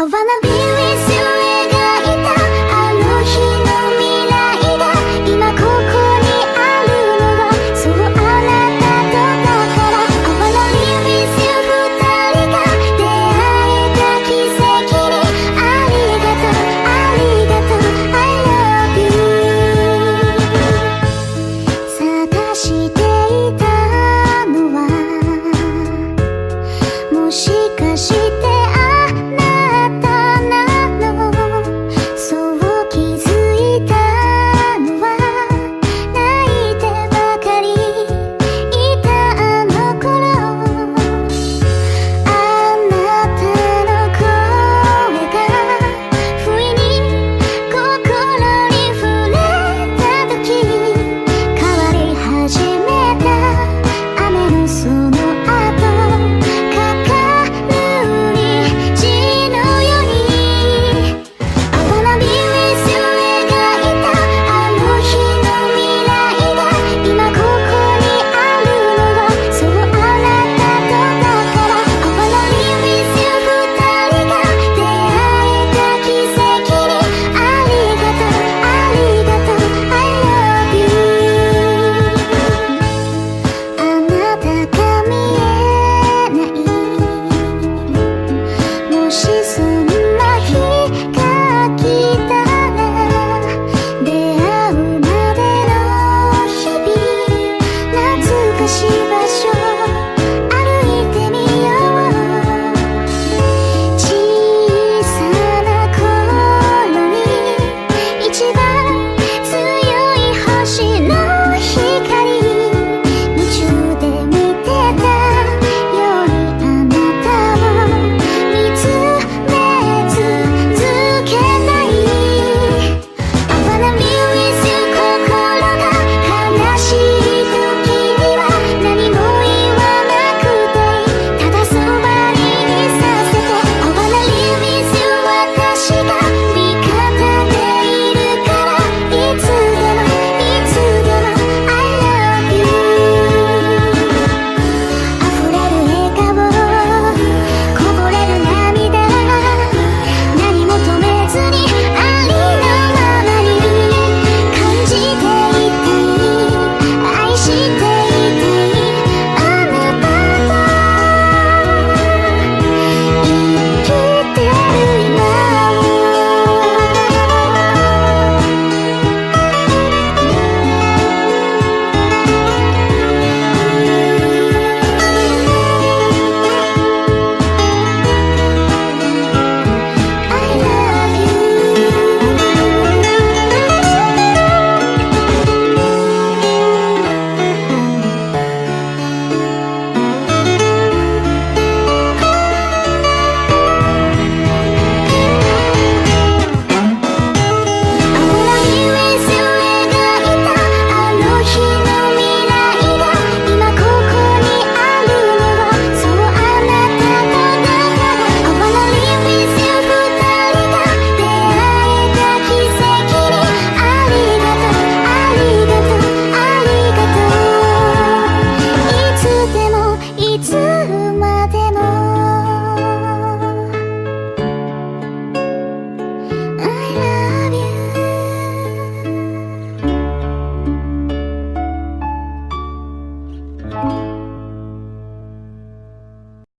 I wanna be with you.